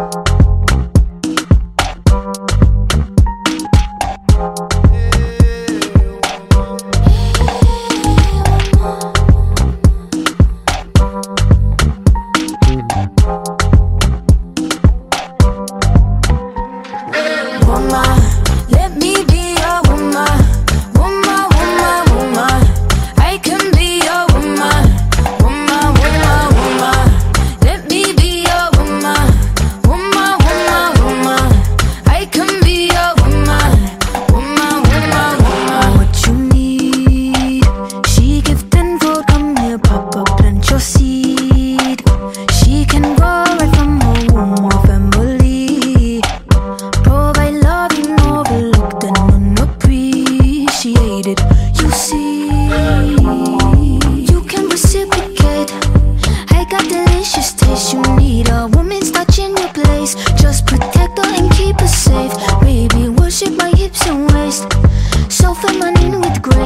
You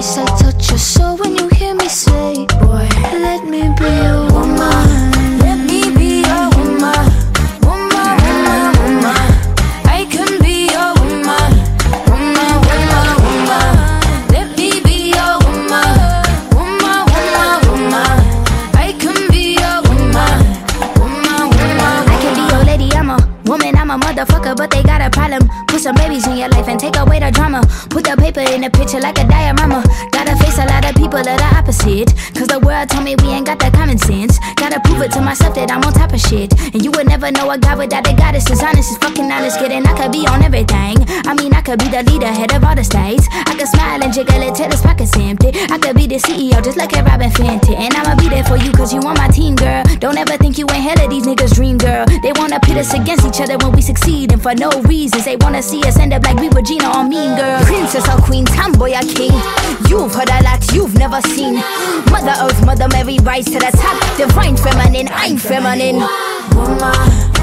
Xa a motherfucker, but they got a problem. Put some babies in your life and take away the drama. Put the paper in the picture like a diorama. Gotta face a lot of people that are opposite. Cause the world told me we ain't got the common sense. Gotta prove it to myself that I'm on top of shit. And you would never know a guy without a goddess. As honest as fucking honest, kidding. I could be on everything. I mean, I could be the leader, head of all the states. I could smile and jiggle it till his pockets empty. I could be the CEO, just like a Robyn Fenty. And I'ma be there for you cause you on my team, girl think you ain't hell of these niggas' dream, girl. They wanna pit us against each other when we succeed, and for no reasons. They wanna see us end up like we Regina or Mean Girl. Princess or queen, tomboy or king. You've heard a lot you've never seen. Mother Earth, Mother Mary, rise to the top. Divine feminine, I'm feminine. Woman.